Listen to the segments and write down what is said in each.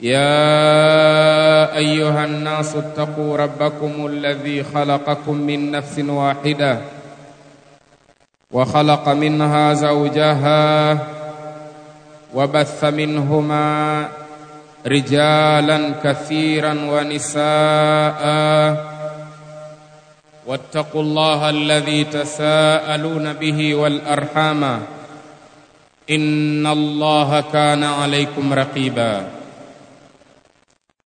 يا أيها الناس اتقوا ربكم الذي خلقكم من نفس واحدة وخلق منها زوجها وبث منهما رجالا كثيرا ونساء واتقوا الله الذي تساءلون به والأرحام إن الله كان عليكم رقيبا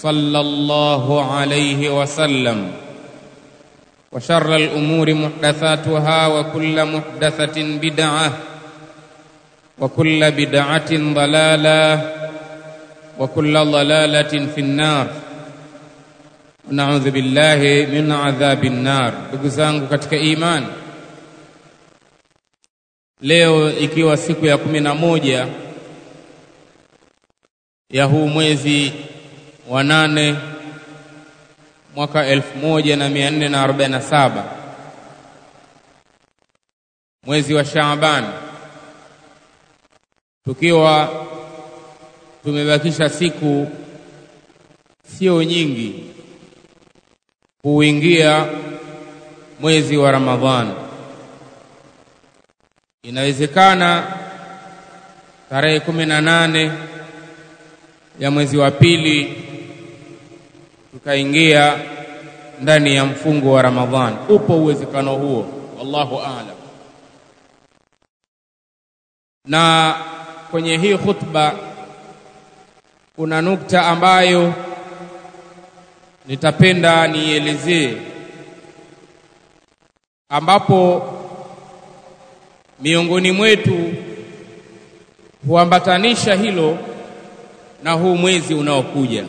صلى الله عليه وسلم. وشر الأمور محدثاتها وكل محدثة بدعة وكل بدعة ضلالة وكل ضلالة في النار. ونعوذ بالله من عذاب النار. بقزانك كتك إيمان leo ikiwa siku ya kumi na moja ya huu mwezi wa nane mwaka elfu moja na mia nne na arobaini na saba mwezi wa Shaaban, tukiwa tumebakisha siku sio nyingi kuingia mwezi wa Ramadhani. Inawezekana tarehe kumi na nane ya mwezi wa pili tukaingia ndani ya mfungo wa Ramadhani. Upo uwezekano huo, wallahu aalam. Na kwenye hii khutba kuna nukta ambayo nitapenda nielezee, ambapo miongoni mwetu huambatanisha hilo na huu mwezi unaokuja,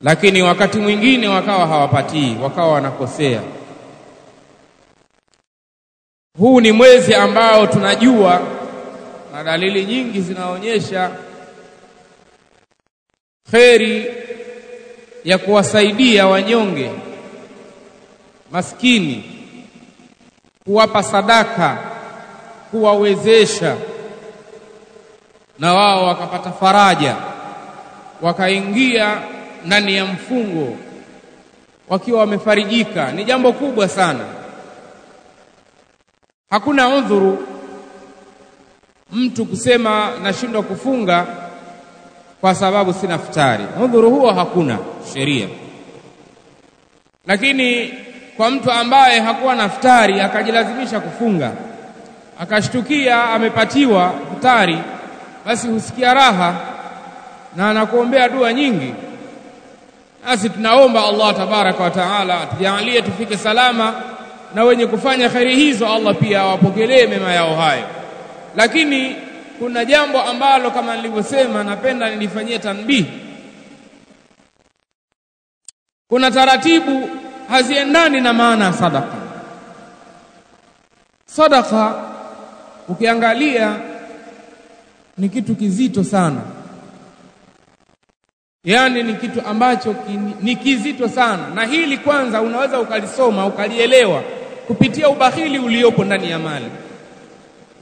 lakini wakati mwingine wakawa hawapatii, wakawa wanakosea. Huu ni mwezi ambao tunajua na dalili nyingi zinaonyesha kheri ya kuwasaidia wanyonge, maskini, kuwapa sadaka, kuwawezesha na wao wakapata faraja, wakaingia ndani ya mfungo wakiwa wamefarijika, ni jambo kubwa sana. Hakuna udhuru mtu kusema nashindwa kufunga kwa sababu sina futari. Udhuru huo hakuna sheria, lakini kwa mtu ambaye hakuwa na futari akajilazimisha kufunga, akashtukia amepatiwa futari basi husikia raha na anakuombea dua nyingi. Nasi tunaomba Allah tabaraka wa taala atujalie tufike salama, na wenye kufanya kheri hizo Allah pia awapokelee mema yao hayo. Lakini kuna jambo ambalo kama nilivyosema, napenda nilifanyie tanbihi. Kuna taratibu haziendani na maana ya sadaka. Sadaka ukiangalia ni kitu kizito sana, yaani ni kitu ambacho ni kizito sana, na hili kwanza unaweza ukalisoma ukalielewa kupitia ubahili uliopo ndani ya mali.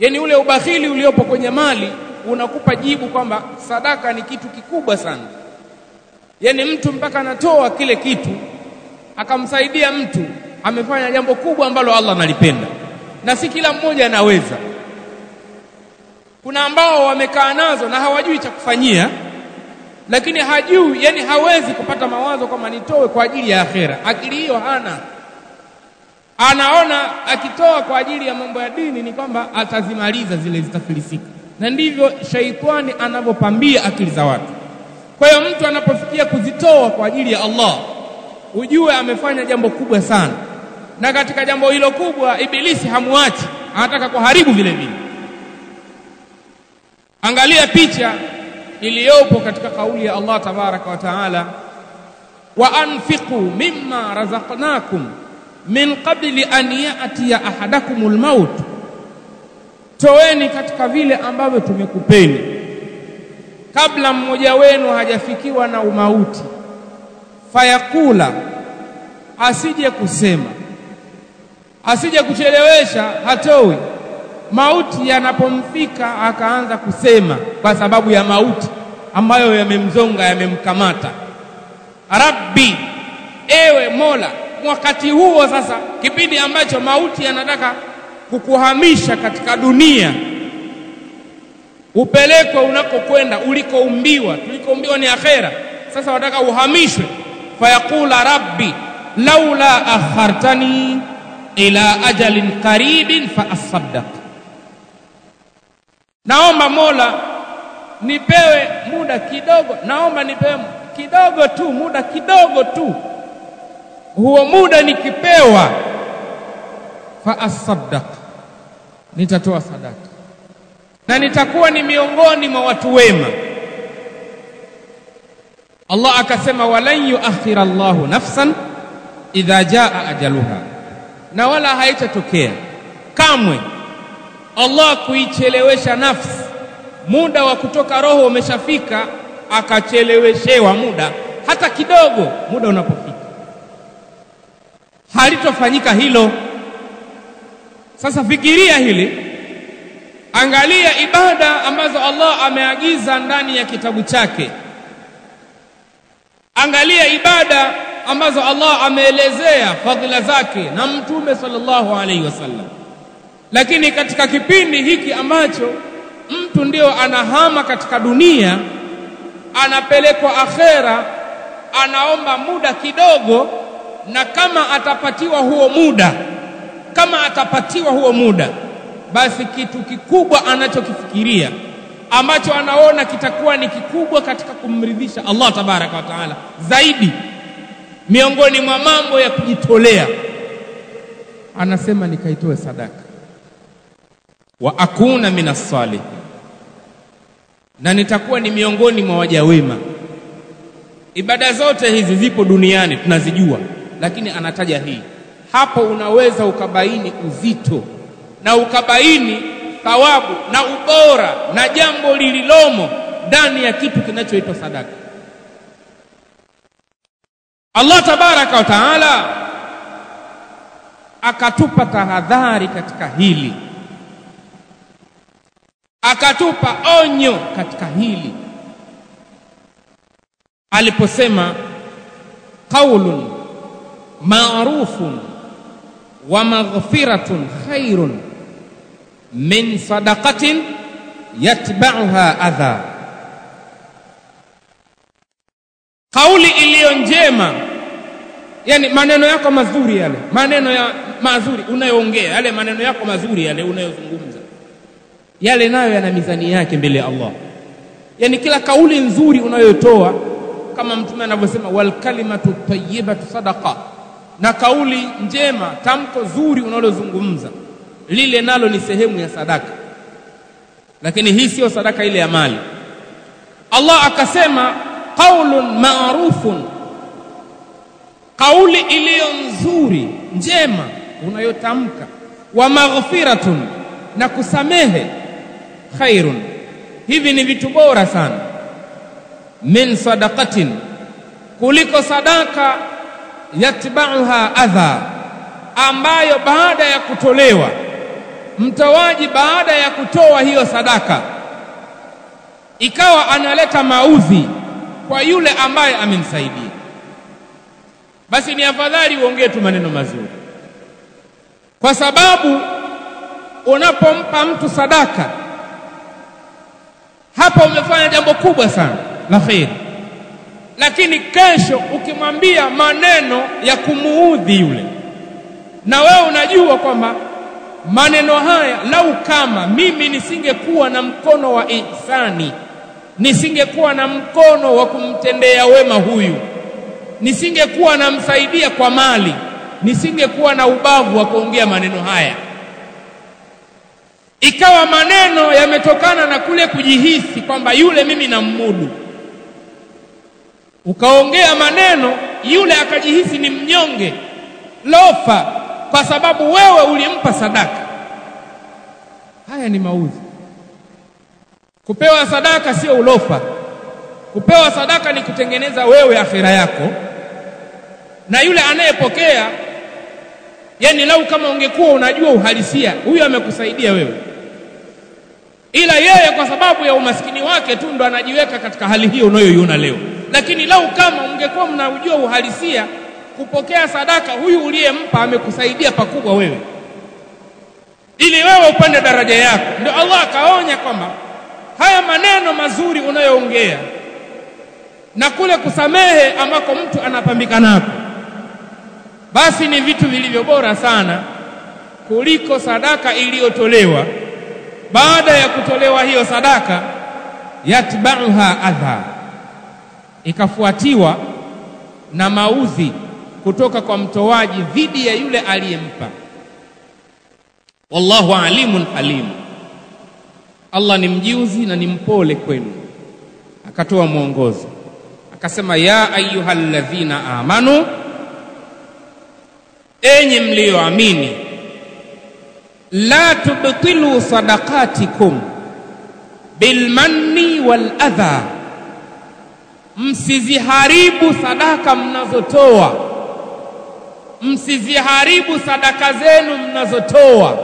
yani ule ubahili uliopo kwenye mali unakupa jibu kwamba sadaka ni kitu kikubwa sana. Yani mtu mpaka anatoa kile kitu akamsaidia mtu amefanya jambo kubwa ambalo Allah analipenda. Na si kila mmoja anaweza. Kuna ambao wamekaa nazo na hawajui cha kufanyia lakini hajui yani hawezi kupata mawazo kama nitoe kwa ajili ya akhera. Akili hiyo hana. Anaona akitoa kwa ajili ya mambo ya dini ni kwamba atazimaliza zile zitafilisika. Na ndivyo shaitani anavyopambia akili za watu. Kwa hiyo mtu anapofikia kuzitoa kwa ajili ya Allah ujue amefanya jambo kubwa sana. Na katika jambo hilo kubwa ibilisi hamuachi. Anataka kuharibu vile vile angalia picha iliyopo katika kauli ya Allah tabaraka wa taala wa anfiqu mimma razaqnakum min qabli an ya'tiya ahadakumul maut toweni katika vile ambavyo tumekupeni. Kabla mmoja wenu hajafikiwa na umauti fayakula asije kusema asije kuchelewesha hatoi mauti yanapomfika akaanza kusema kwa sababu ya mauti ambayo yamemzonga yamemkamata. Rabbi ewe mola wakati huo sasa kipindi ambacho mauti yanataka kukuhamisha katika dunia upelekwe unakokwenda ulikoumbiwa. Tulikoumbiwa ni akhera. Sasa wataka uhamishwe. Fayaqula rabbi laula akhartani ila ajalin qaribin fa asaddaq naomba mola nipewe muda kidogo. Naomba nipewe kidogo tu muda kidogo tu. Huo muda nikipewa fa asaddaq nitatoa sadaka. Na nitakuwa ni miongoni mwa watu wema. Allah akasema walan yuakhira Allahu nafsan idha jaa ajaluha. Na wala haitatokea kamwe Allah kuichelewesha nafsi. Muda wa kutoka roho umeshafika akacheleweshewa muda. Hata kidogo muda unapofika. Halitofanyika hilo. Sasa fikiria hili. Angalia ibada ambazo Allah ameagiza ndani ya kitabu chake. Angalia ibada ambazo Allah ameelezea fadhila zake na mtume sallallahu alaihi wasallam lakini katika kipindi hiki ambacho mtu ndio anahama katika dunia anapelekwa akhera anaomba muda kidogo na kama atapatiwa huo muda kama atapatiwa huo muda basi kitu kikubwa anachokifikiria ambacho anaona kitakuwa ni kikubwa katika kumridhisha Allah tabaraka wa taala zaidi miongoni mwa mambo ya kujitolea. Anasema nikaitoe sadaka wa akuna minas na nitakuwa ni miongoni mwa waja wema. Ibada zote hizi zipo duniani tunazijua lakini anataja hii. Hapo unaweza ukabaini uzito na ukabaini thawabu na ubora na jambo lililomo ndani ya kitu kinachoitwa sadaka. Allah tabaraka wa taala akatupa tahadhari katika hili akatupa onyo katika hili. Aliposema qaulun ma'rufun wa maghfiratun khairun min sadaqatin yatba'uha adha. Kauli iliyo njema yani maneno yako mazuri yale maneno ya mazuri unayoongea yale maneno yako mazuri yale unayozungumza yale nayo yana mizani yake mbele ya Allah. Yani kila kauli nzuri unayotoa kama mtume anavyosema wal kalimatu tayyibatu sadaqa. Na kauli njema tamko zuri unalozungumza lile nalo ni sehemu ya sadaka. Lakini hii sio sadaka ile ya mali. Allah akasema qaulun ma'rufun. Kauli iliyo nzuri njema unayotamka. Wa maghfiratun na kusamehe khairun. Hivi ni vitu bora sana. Min sadaqatin kuliko sadaka yatba'uha adha ambayo baada ya kutolewa mtoaji baada ya kutoa hiyo sadaka ikawa analeta maudhi kwa yule ambaye amemsaidia, basi ni afadhali uongee tu maneno mazuri, kwa sababu unapompa mtu sadaka, hapa umefanya jambo kubwa sana la kheri, lakini kesho ukimwambia maneno ya kumuudhi yule, na wewe unajua kwamba maneno haya lau kama mimi nisingekuwa na mkono wa ihsani, nisingekuwa na mkono wa kumtendea wema huyu, nisingekuwa namsaidia kwa mali, nisingekuwa na ubavu wa kuongea maneno haya. Ikawa maneno yametokana na kule kujihisi kwamba yule mimi nammudu, ukaongea maneno, yule akajihisi ni mnyonge, lofa kwa sababu wewe ulimpa sadaka. Haya ni mauzi. Kupewa sadaka sio ulofa. Kupewa sadaka ni kutengeneza wewe akhira yako, na yule anayepokea, yani lau kama ungekuwa unajua uhalisia, huyu amekusaidia wewe, ila yeye kwa sababu ya umaskini wake tu ndo anajiweka katika hali hiyo unayoiona leo. Lakini lau kama ungekuwa mnaujua uhalisia kupokea sadaka, huyu uliyempa amekusaidia pakubwa wewe, ili wewe upande daraja yako. Ndio Allah akaonya kwamba haya maneno mazuri unayoongea na kule kusamehe ambako mtu anapambika nako, basi ni vitu vilivyo bora sana kuliko sadaka iliyotolewa. Baada ya kutolewa hiyo sadaka, yatbauha adha, ikafuatiwa na maudhi kutoka kwa mtoaji dhidi ya yule aliyempa. Wallahu alimun halim, Allah ni mjuzi na ni mpole kwenu. Akatoa mwongozo akasema, ya ayyuhalladhina amanu, enyi mliyoamini, la tubtilu sadaqatikum bilmanni waladha, msiziharibu sadaka mnazotoa msiziharibu sadaka zenu mnazotoa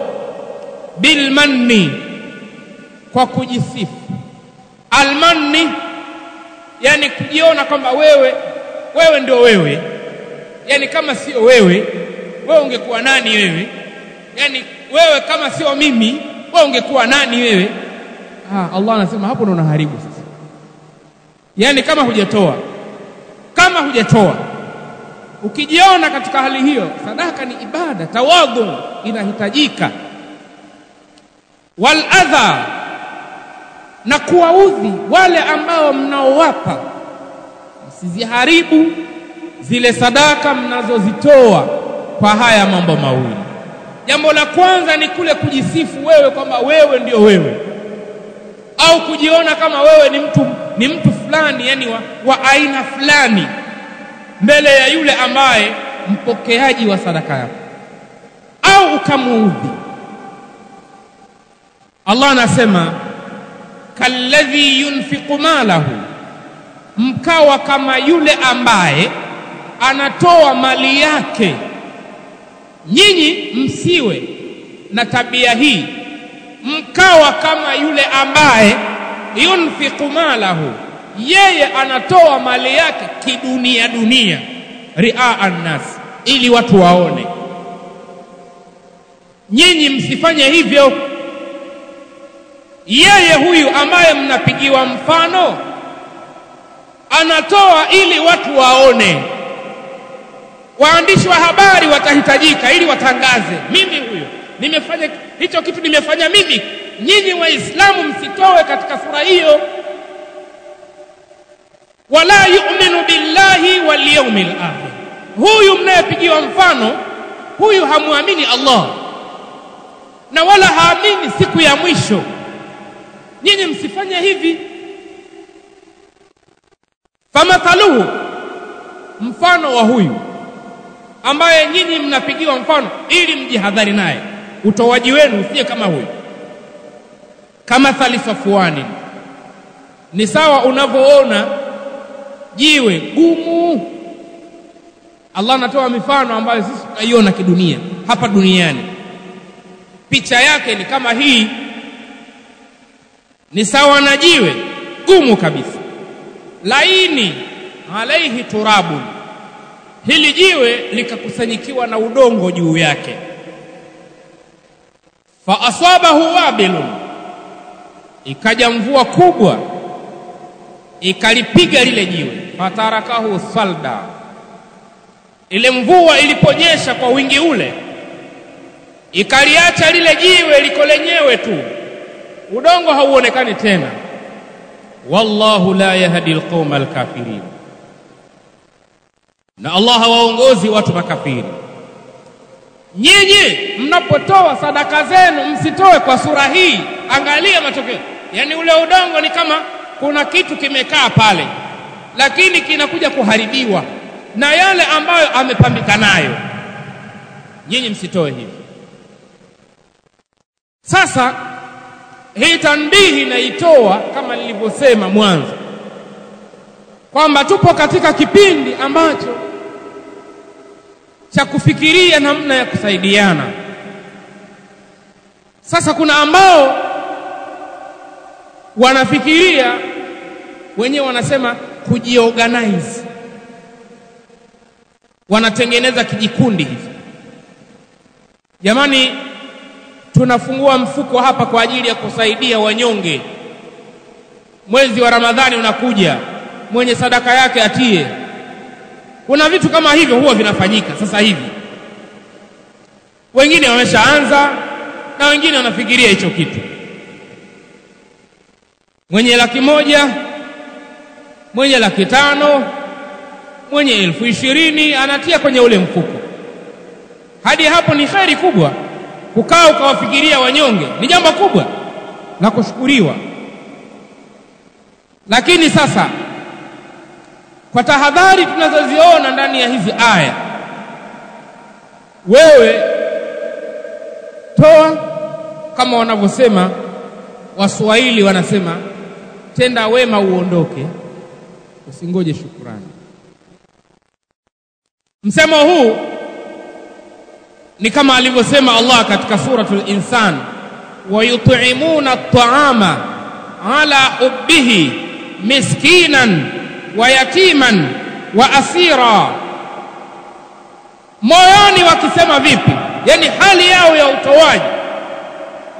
bilmanni, kwa kujisifu. Almanni yani kujiona kwamba wewe wewe ndio wewe, yani kama sio wewe, wewe ungekuwa nani wewe? Yani wewe kama sio mimi, wewe ungekuwa nani wewe? Ah, Allah anasema hapo ndo unaharibu sasa, yani kama hujatoa, kama hujatoa ukijiona katika hali hiyo, sadaka ni ibada, tawadhu inahitajika. Wal adha, na kuwaudhi wale ambao mnaowapa, msiziharibu zile sadaka mnazozitoa kwa haya mambo mawili. Jambo la kwanza ni kule kujisifu wewe kwamba wewe ndio wewe, au kujiona kama wewe ni mtu, ni mtu fulani, yani wa, wa aina fulani mbele ya yule ambaye mpokeaji wa sadaka yako, au ukamuudhi. Allah anasema kalladhi yunfiqu malahu, mkawa kama yule ambaye anatoa mali yake. Nyinyi msiwe na tabia hii, mkawa kama yule ambaye yunfiqu malahu yeye anatoa mali yake kidunia dunia, ria annas, ili watu waone. Nyinyi msifanye hivyo. Yeye huyu ambaye mnapigiwa mfano anatoa ili watu waone. Waandishi wa habari watahitajika ili watangaze, mimi huyo nimefanya hicho kitu, nimefanya mimi. Nyinyi Waislamu msitoe katika sura hiyo wala yu'minu billahi wal yawmil akhir. Huyu mnayepigiwa mfano huyu hamwamini Allah na wala haamini siku ya mwisho. Nyinyi msifanye hivi. Famathaluhu, mfano wa huyu ambaye nyinyi mnapigiwa mfano ili mjihadhari naye, utoaji wenu usiye kama huyo Kama thalisafuani ni sawa unavyoona jiwe gumu. Allah anatoa mifano ambayo sisi tunaiona kidunia hapa duniani. picha yake ni kama hii. Ni sawa na jiwe gumu kabisa. Laini alaihi turabun hili jiwe likakusanyikiwa na udongo juu yake. Fa asabahu wabilun ikaja mvua kubwa ikalipiga lile jiwe. Fatarakahu salda ile mvua iliponyesha kwa wingi ule ikaliacha lile jiwe liko lenyewe tu. Udongo hauonekani tena. Wallahu la yahdi alqawma alkafirin na Allah hawaongozi watu makafiri. Nyinyi mnapotoa sadaka zenu msitoe kwa sura hii. Angalia matokeo. Yaani ule udongo ni kama kuna kitu kimekaa pale lakini kinakuja kuharibiwa na yale ambayo amepambika nayo. Nyinyi msitoe hivi. Sasa hii tanbihi naitoa kama nilivyosema mwanzo kwamba tupo katika kipindi ambacho cha kufikiria namna ya kusaidiana. Sasa kuna ambao wanafikiria wenyewe wanasema kujiorganize. Wanatengeneza kijikundi hivi. Jamani tunafungua mfuko hapa kwa ajili ya kusaidia wanyonge. Mwezi wa ramadhani unakuja mwenye sadaka yake atie. Kuna vitu kama hivyo huwa vinafanyika sasa hivi. Wengine wameshaanza na wengine wanafikiria hicho kitu. Mwenye laki moja mwenye laki tano mwenye elfu ishirini anatia kwenye ule mfuko. Hadi hapo ni kheri kubwa kukaa ukawafikiria wanyonge. Ni jambo kubwa la kushukuriwa. Lakini sasa kwa tahadhari tunazoziona ndani ya hizi aya wewe toa kama wanavyosema waswahili wanasema tenda wema uondoke usingoje shukrani msemo huu ni kama alivyosema Allah katika suratul insan wayut'imuna at'ama ala ubbihi miskinan wa yatiman wa asira. Moyoni wakisema vipi? Yani hali yao ya utoaji.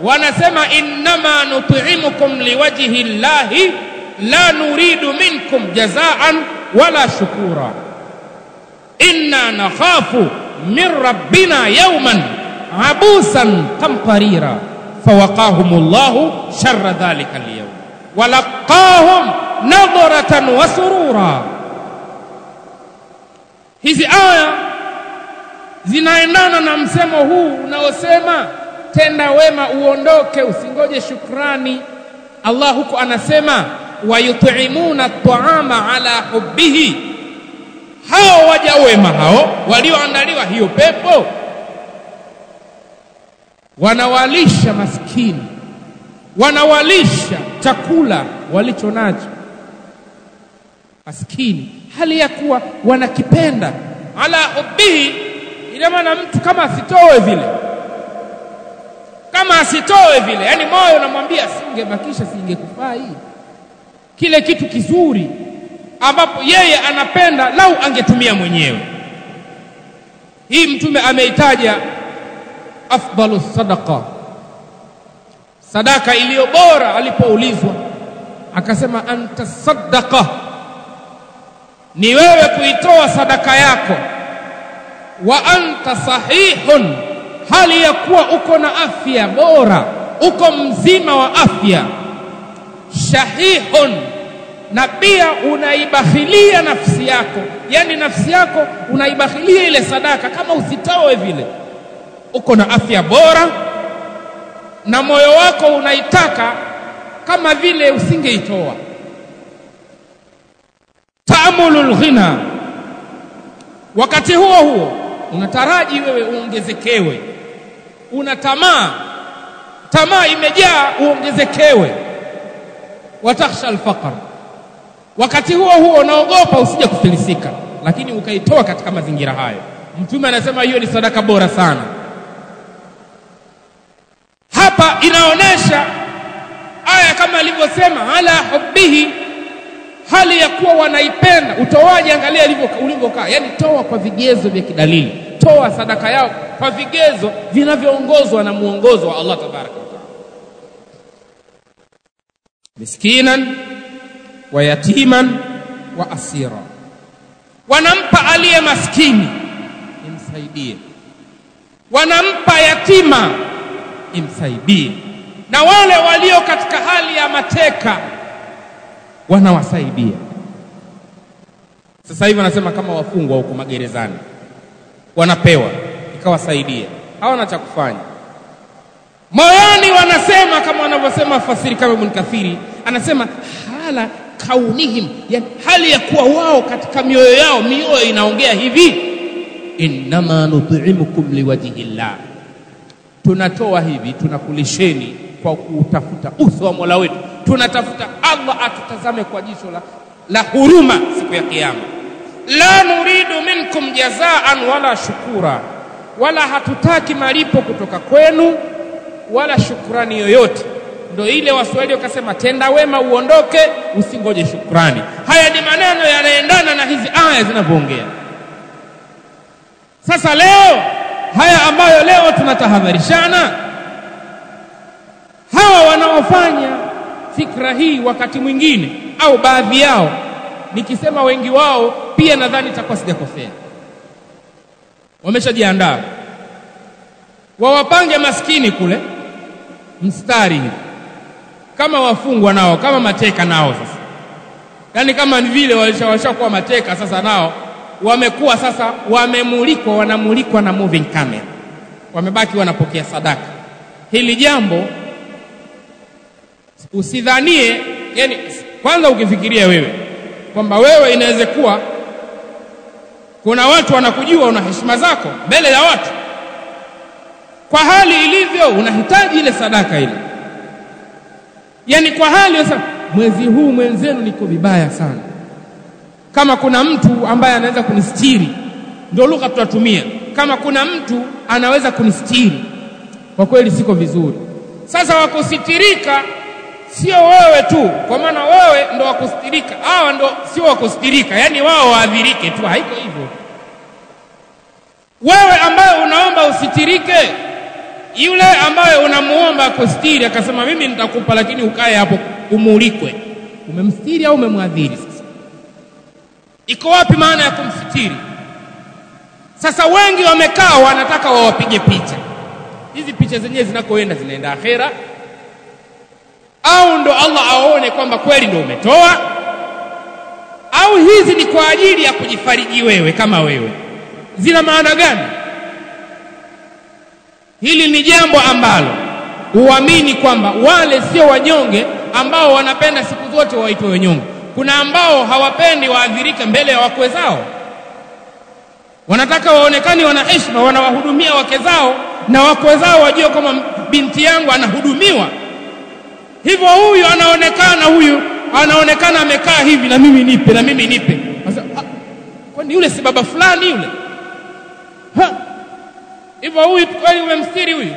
Wanasema innama nut'imukum liwajhi llahi la nuridu minkum jazaan wala shukura. Inna nakhafu min rabbina yawman abusan qamtarira fawaqahum Allahu sharra dhalika al-yawm. Walaqahum nadratan wa surura. Hizi aya zinaendana na msemo huu unaosema tenda wema uondoke usingoje shukrani. Allah huko anasema wayut'imuna at'ama ala hubbihi. Hao waja wema hao walioandaliwa hiyo pepo wanawalisha maskini wanawalisha chakula walicho nacho maskini hali ya kuwa wanakipenda. Ala ubihi. ina maana mtu kama asitoe vile kama asitoe vile yani moyo unamwambia singebakisha singekufaa hii kile kitu kizuri ambapo yeye anapenda lau angetumia mwenyewe. Hii mtume ameitaja afdalu sadaqa sadaka iliyo bora alipoulizwa. Akasema anta sadaqa ni wewe kuitoa sadaka yako. Wa anta sahihun hali ya kuwa uko na afya bora uko mzima wa afya. Shahihun na pia unaibakhilia nafsi yako. Yani nafsi yako unaibakhilia ile sadaka kama usitoe vile. Uko na afya bora na moyo wako unaitaka kama vile usingeitoa taamulul ghina. Wakati huo huo unataraji wewe uongezekewe. Una tamaa. Tamaa imejaa uongezekewe. Watakhsha alfaqr. Wakati huo huo unaogopa usije kufilisika lakini ukaitoa katika mazingira hayo. Mtume anasema hiyo ni sadaka bora sana. Hapa inaonesha aya kama alivyosema ala hubbihi hali ya kuwa wanaipenda utoaji angalia ulivyokaa. Yani toa kwa vigezo vya kidalili. Toa sadaka yao kwa vigezo vinavyoongozwa na muongozo wa Allah tabaraka wa taala. Miskinan wa yatiman wa asira. Wanampa aliye maskini imsaidie. Wanampa yatima imsaidie. Na wale walio katika hali ya mateka wanawasaidia. Sasa hivi wanasema kama wafungwa huko magerezani wanapewa ikawasaidia. Hawana cha kufanya. Moyoni wanasema kama wanavyosema fasiri kama Ibn Kathiri anasema hala kaunihim yani hali ya kuwa wao katika mioyo yao mioyo inaongea hivi innama nut'imukum liwajhillah tunatoa hivi tunakulisheni kwa kutafuta uso wa Mola wetu tunatafuta Allah atutazame kwa jicho la, la huruma siku ya kiyama. La nuridu minkum jazaan wala shukura. Wala hatutaki malipo kutoka kwenu wala shukrani yoyote. Ndo ile waswahili wakasema tenda wema uondoke usingoje shukrani haya ni maneno yanaendana na hizi aya zinavyoongea. Sasa leo haya ambayo leo tunatahadharishana hawa wanaofanya fikra hii wakati mwingine au baadhi yao nikisema wengi wao pia nadhani takwa sijakosea. Wameshajiandaa. Wawapange maskini kule mstari kama wafungwa nao kama mateka nao sasa. Yaani kama ni vile walishakuwa mateka sasa nao wamekuwa sasa wamemulikwa wanamulikwa na moving camera. Wamebaki wanapokea sadaka. Hili jambo usidhanie yani kwanza ukifikiria wewe kwamba wewe inaweza kuwa kuna watu wanakujua una heshima zako mbele ya watu. Kwa hali ilivyo unahitaji ile sadaka ile. Yani kwa hali sasa mwezi huu mwenzenu niko vibaya sana. Kama kuna mtu ambaye anaweza kunistiri ndio lugha tutatumia. Kama kuna mtu anaweza kunistiri kwa kweli siko vizuri. Sasa wakusitirika sio wewe tu kwa maana wewe ndo wakustirika hawa ndo sio wakustirika yani wao waadhirike tu haiko hivyo. Wewe ambaye unaomba usitirike yule ambaye unamuomba akustiri akasema mimi nitakupa lakini ukae hapo umulikwe. Umemstiri au umemwadhiri sasa? Iko wapi maana ya kumstiri? Sasa wengi wamekaa wanataka wawapige picha. Hizi picha zenyewe zinakoenda zinaenda akhera au ndo Allah aone kwamba kweli ndo umetoa? Au hizi ni kwa ajili ya kujifariji wewe kama wewe? Zina maana gani? Hili ni jambo ambalo uamini kwamba wale sio wanyonge ambao wanapenda siku zote waitwe wanyonge. Kuna ambao hawapendi waadhirike mbele ya wakwe zao. Wanataka waonekane wana heshima wanawahudumia wake zao na wakwe zao wajue kama binti yangu anahudumiwa hivyo huyu anaonekana huyu anaonekana amekaa hivi na mimi nipe na mimi nipe. Kwani yule si baba fulani yule? Hivyo huyu kweli umemstiri huyu.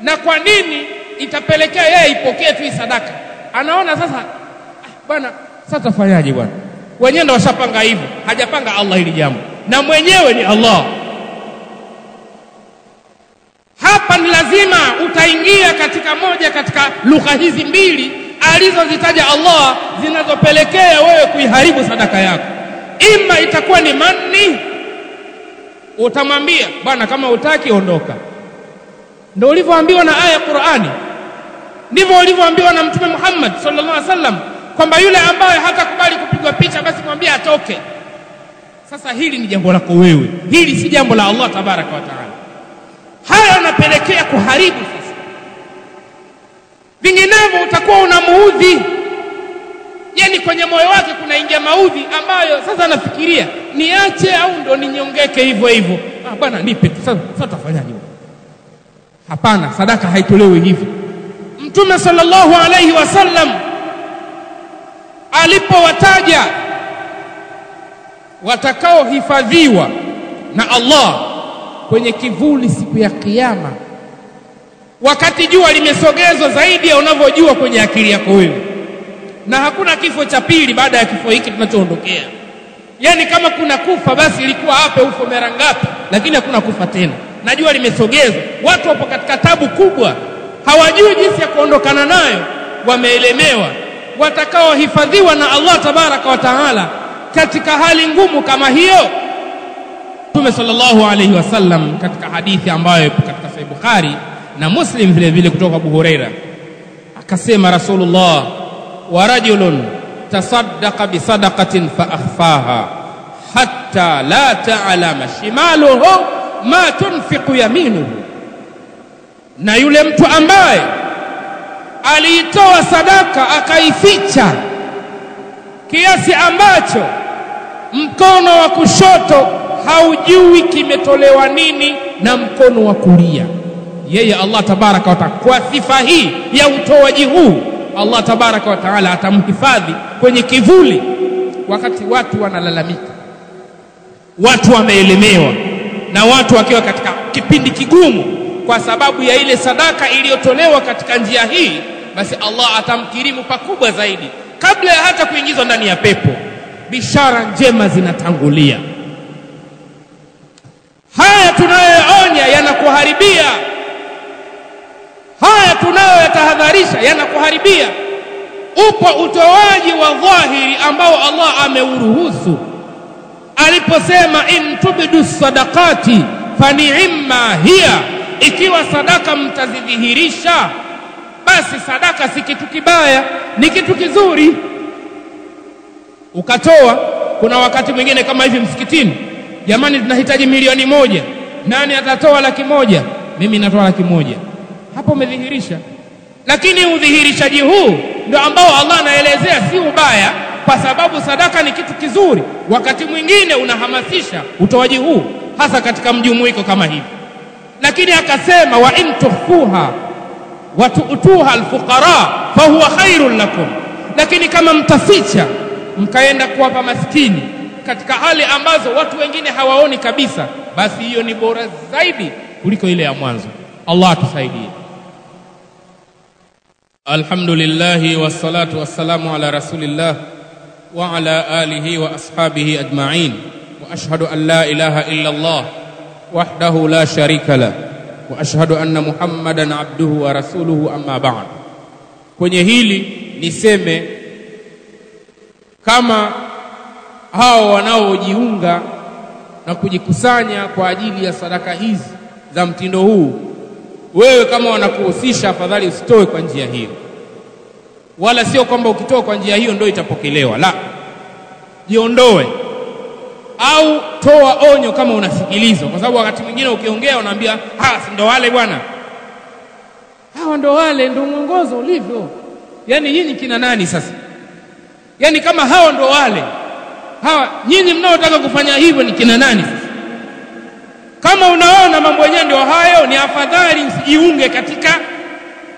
Na kwa nini itapelekea yeye ipokee tu sadaka? Anaona sasa ah, bwana sasa tafanyaje bwana? Wenyewe ndio washapanga hivyo hajapanga Allah ili jambo. Na mwenyewe ni Allah hapa ni lazima utaingia katika moja katika lugha hizi mbili alizozitaja Allah zinazopelekea wewe kuiharibu sadaka yako. Ima itakuwa ni manni utamwambia bwana kama utaki ondoka. Ndio ulivyoambiwa na aya ya Qur'ani. Ndivyo ulivyoambiwa na mtume Muhammad sallallahu alaihi wasallam kwamba yule ambaye hatakubali kupigwa picha basi mwambie atoke. Sasa hili ni jambo lako wewe. Hili si jambo la Allah tabaraka wa taala haya yanapelekea kuharibu sasa vinginevyo utakuwa unamuudhi yani kwenye moyo wake kunaingia maudhi ambayo sasa anafikiria niache au ndo ninyongeke hivyo hivyo? Ah bwana nipe sasa sasa tafanyaje hapana sadaka haitolewi hivyo. Mtume sallallahu alayhi wasallam alipowataja watakaohifadhiwa na Allah kwenye kivuli siku ya kiyama. Wakati jua limesogezwa zaidi ya unavyojua kwenye akili yako wewe. Na hakuna kifo cha pili baada ya kifo hiki tunachoondokea yani kama kuna kufa basi ilikuwa ape ufo mara ngapi? Lakini hakuna kufa tena. Na jua limesogezwa. Watu wapo katika tabu kubwa. Hawajui jinsi ya kuondokana nayo. Wameelemewa. Watakaohifadhiwa na Allah tabaraka wa taala katika hali ngumu kama hiyo Mtume sallallahu alaihi wasallam katika hadithi ambayo ipo katika Sahih Bukhari na Muslim vile vile kutoka Abu Huraira. Akasema Rasulullah wa rajulun tasaddaqa bi sadaqatin fa akhfaha hatta la ta'lama shimaluhu ma tunfiqu yaminuhu. Na yule mtu ambaye aliitoa sadaka akaificha kiasi ambacho mkono wa kushoto haujui kimetolewa nini na mkono wa kulia. Yeye Allah tabaraka wa taala kwa sifa hii ya utoaji huu Allah tabaraka wa taala atamhifadhi kwenye kivuli wakati watu wanalalamika watu wameelemewa na watu wakiwa katika kipindi kigumu kwa sababu ya ile sadaka iliyotolewa katika njia hii basi Allah atamkirimu pakubwa zaidi kabla ya hata kuingizwa ndani ya pepo. Bishara njema zinatangulia haya tunayoyaonya yanakuharibia. Haya tunayoyatahadharisha yanakuharibia. Upo utoaji wa dhahiri ambao Allah ameuruhusu. Aliposema in tubdu sadaqati fani'imma hiya ikiwa sadaka mtazidhihirisha basi sadaka si kitu kibaya ni kitu kizuri. Ukatoa kuna wakati mwingine kama hivi msikitini jamani tunahitaji milioni moja. Nani atatoa laki moja? Mimi natoa laki moja. Hapo umedhihirisha. Lakini udhihirishaji huu ndio ambao Allah anaelezea si ubaya kwa sababu sadaka ni kitu kizuri. Wakati mwingine unahamasisha utoaji huu hasa katika mjumuiko kama hivi. Lakini akasema wa in tukhfuha wa tu'tuha alfuqara fahuwa khairun lakum. Lakini kama mtaficha mkaenda kuwapa maskini katika hali ambazo watu wengine hawaoni kabisa basi hiyo ni bora zaidi kuliko ile ya mwanzo. Allah atusaidie. Alhamdulillah wassalatu wassalamu ala rasulillah wa ala alihi wa ashabihi ajma'in wa ashhadu an la ilaha illa Allah wahdahu la sharika la wa ashhadu anna Muhammadan abduhu wa rasuluhu amma ba'd. Kwenye hili niseme kama hao wanaojiunga na kujikusanya kwa ajili ya sadaka hizi za mtindo huu wewe kama wanakuhusisha afadhali usitoe kwa njia hiyo. Wala sio kwamba ukitoa kwa njia hiyo ndio itapokelewa la. Jiondoe. Au toa onyo kama unasikilizwa kwa sababu wakati mwingine ukiongea unaambia ha si ndo wale bwana? Hawa ndo wale ndo mwongozo ulivyo. Yani nyinyi kina nani sasa? Yani kama hawa ndo wale hawa nyinyi mnaotaka kufanya hivyo ni kina nani? Kama unaona mambo yenyewe ndio hayo ni afadhali usijiunge katika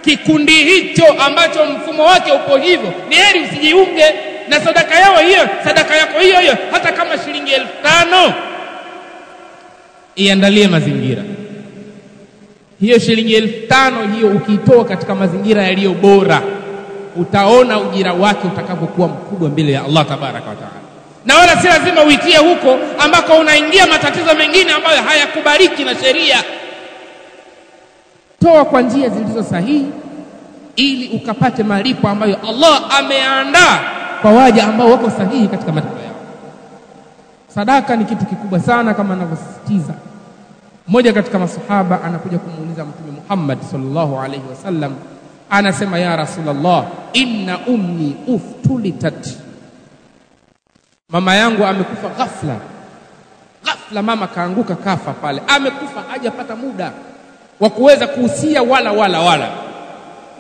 kikundi hicho ambacho mfumo wake upo hivyo. Ni heri usijiunge na sadaka yao hiyo sadaka yako hiyo hiyo hata kama shilingi elfu tano. Iandalie mazingira. Hiyo shilingi elfu tano hiyo ukiitoa katika mazingira yaliyo bora utaona ujira wake utakapokuwa mkubwa mbele ya Allah tabaraka wa taala na wala si lazima uitie huko ambako unaingia matatizo mengine ambayo hayakubariki na sheria. Toa kwa njia zilizo sahihi ili ukapate malipo ambayo Allah ameandaa kwa waja ambao wako sahihi katika matendo yao. Sadaka ni kitu kikubwa sana kama anavyosisitiza mmoja katika masahaba anakuja kumuuliza mtume Muhammad sallallahu alaihi wasallam anasema ya rasulullah inna ummi uftulitat mama yangu amekufa ghafla. Ghafla mama kaanguka kafa pale. Amekufa hajapata muda wa kuweza kuhusia wala wala wala.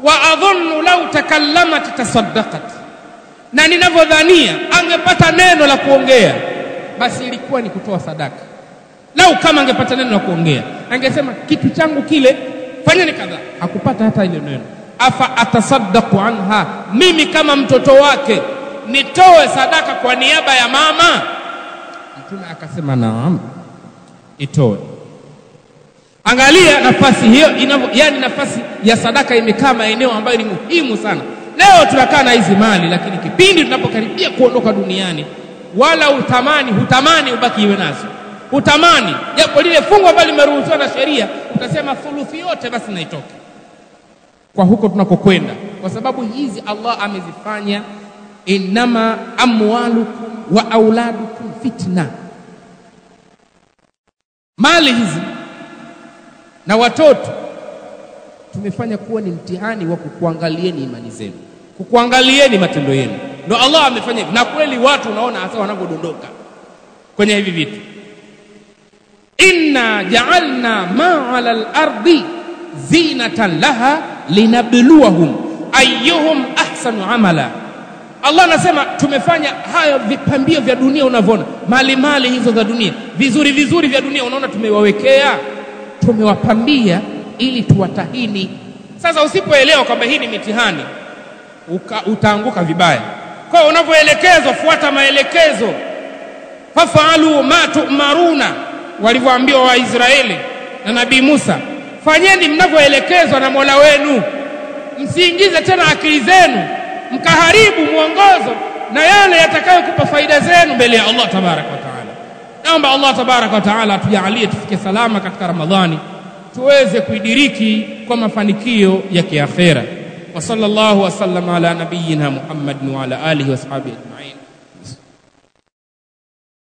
Wa adhunnu law takallamat tasaddaqat. Na ninavyodhania angepata neno la kuongea basi ilikuwa ni kutoa sadaka. Lau kama angepata neno la kuongea angesema kitu changu kile fanyeni kadha. hakupata hata ile neno. Afa atasaddaqu anha mimi kama mtoto wake nitoe sadaka kwa niaba ya mama? Mtume akasema naam itoe. Angalia nafasi hiyo inavyo yani nafasi ya sadaka imekaa maeneo ambayo ni muhimu sana. Leo tunakaa na hizi mali lakini kipindi tunapokaribia kuondoka duniani wala utamani hutamani ubaki iwe nazo. Hutamani. Japo lile fungu ambalo limeruhusiwa na sheria utasema thuluthi yote basi naitoke kwa huko tunakokwenda kwa sababu hizi Allah amezifanya innama amwalukum wa auladukum fitna. Mali hizi na watoto tumefanya kuwa ni mtihani wa kukuangalieni imani zenu kukuangalieni matendo yenu. Ndio Allah amefanya hivi. Na kweli watu unaona hasa wanavyodondoka kwenye hivi vitu. Inna ja'alna ma 'ala al-ardi zinatan laha linabluwahum. Ayyuhum ahsanu amala Allah anasema tumefanya hayo vipambio vya dunia unavyoona. Mali mali hizo za dunia. Vizuri vizuri vya dunia. Unaona tumewawekea tumewapambia ili tuwatahini. Sasa usipoelewa kwamba hii ni mitihani uka, utaanguka vibaya. Kwa hiyo unavyoelekezwa fuata maelekezo. Fafalu ma tumaruna walivyoambiwa waisraeli na nabii musa. Fanyeni mnavyoelekezwa na mola wenu. Msiingize tena akili zenu mkaharibu mwongozo na yale yatakayokupa faida zenu mbele ya allah tabaraka wa taala. Naomba allah tabaraka wa taala atujalie tufike salama katika ramadhani tuweze kuidiriki kwa mafanikio ya kiakhera. Wa sallallahu wasallam ala nabiyina muhammadin wa ala alihi wasahbihi ajmain